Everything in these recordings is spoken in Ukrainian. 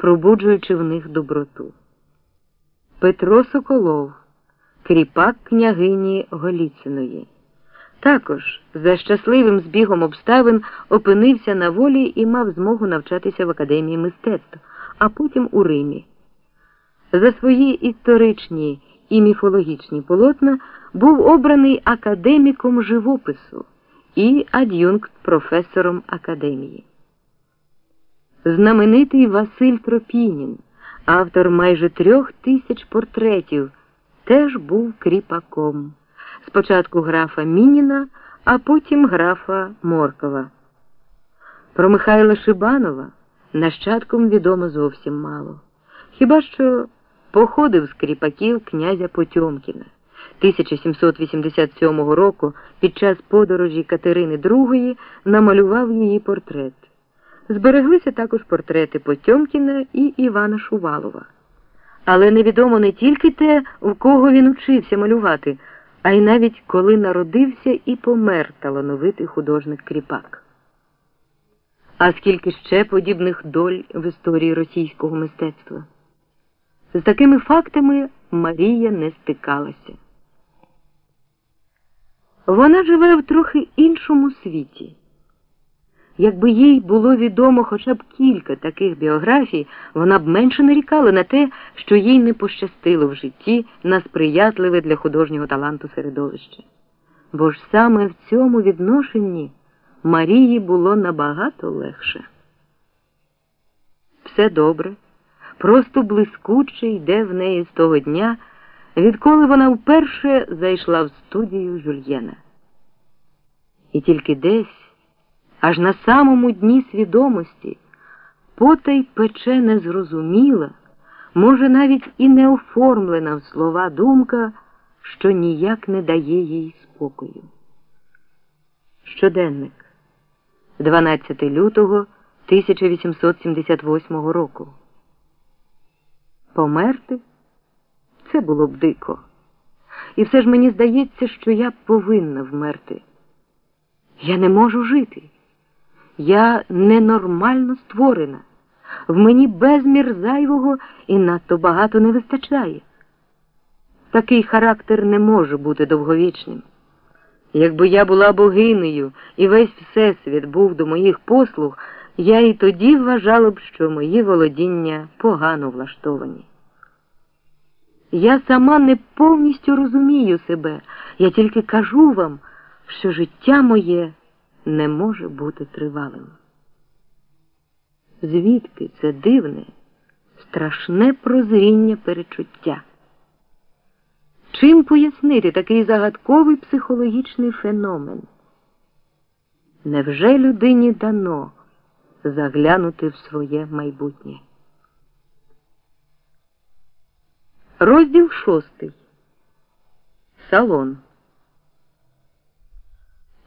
пробуджуючи в них доброту. Петро Соколов, кріпак княгині Голіциної. Також за щасливим збігом обставин опинився на волі і мав змогу навчатися в академії мистецтв, а потім у Римі. За свої історичні і міфологічні полотна був обраний академіком живопису і ад'юнкт професором академії. Знаменитий Василь Тропінін, автор майже трьох тисяч портретів, теж був кріпаком. Спочатку графа Мініна, а потім графа Моркова. Про Михайла Шибанова нащадком відомо зовсім мало. Хіба що походив з кріпаків князя Потьомкіна. 1787 року під час подорожі Катерини II намалював її портрет. Збереглися також портрети Потьомкіна і Івана Шувалова. Але невідомо не тільки те, в кого він учився малювати, а й навіть коли народився і помер талановитий художник Кріпак. А скільки ще подібних доль в історії російського мистецтва? З такими фактами Марія не стикалася. Вона живе в трохи іншому світі. Якби їй було відомо хоча б кілька таких біографій, вона б менше нарікала на те, що їй не пощастило в житті на сприятливе для художнього таланту середовище. Бо ж саме в цьому відношенні Марії було набагато легше. Все добре, просто блискуче йде в неї з того дня, відколи вона вперше зайшла в студію Жульєна. І тільки десь аж на самому дні свідомості, потай пече незрозуміла, може, навіть і не оформлена в слова думка, що ніяк не дає їй спокою. Щоденник 12 лютого 1878 року. Померти це було б дико. І все ж мені здається, що я повинна вмерти. Я не можу жити. Я ненормально створена, в мені безмір зайвого і надто багато не вистачає. Такий характер не може бути довговічним. Якби я була богинею і весь всесвіт був до моїх послуг, я і тоді вважала б, що мої володіння погано влаштовані. Я сама не повністю розумію себе, я тільки кажу вам, що життя моє не може бути тривалим. Звідки це дивне, страшне прозріння перечуття? Чим пояснити такий загадковий психологічний феномен? Невже людині дано заглянути в своє майбутнє? Розділ шостий. Салон.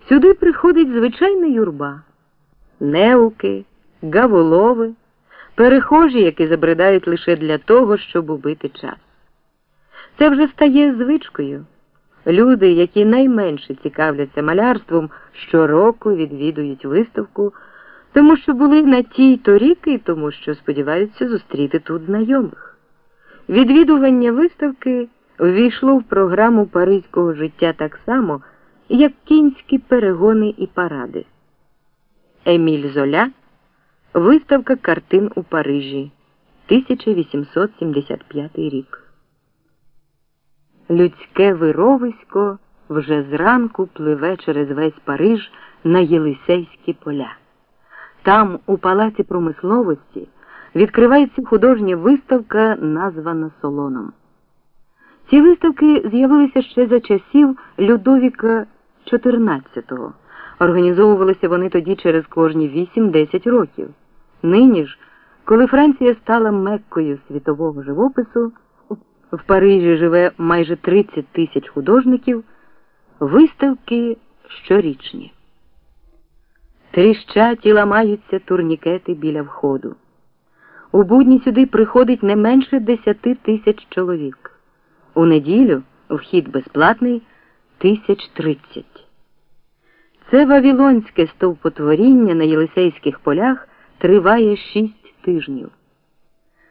Сюди приходить звичайна юрба, неуки, гаволови, перехожі, які забридають лише для того, щоб убити час. Це вже стає звичкою. Люди, які найменше цікавляться малярством, щороку відвідують виставку, тому що були на тій торік і тому, що сподіваються зустріти тут знайомих. Відвідування виставки ввійшло в програму паризького життя так само як кінські перегони і паради. Еміль Золя Виставка картин у Парижі 1875 рік. Людське вировисько вже зранку пливе через весь Париж на Єлисейські поля. Там, у палаці промисловості, відкривається художня виставка, названа Солоном. Ці виставки з'явилися ще за часів Людовіка 14-го. Організовувалися вони тоді через кожні 8-10 років. Нині ж, коли Франція стала меккою світового живопису, в Парижі живе майже 30 тисяч художників, виставки щорічні. Тріщать і ламаються турнікети біля входу. У будні сюди приходить не менше 10 тисяч чоловік. У неділю вхід безплатний тисяч тридцять. Це вавілонське стовпотворіння на Єлисейських полях триває шість тижнів.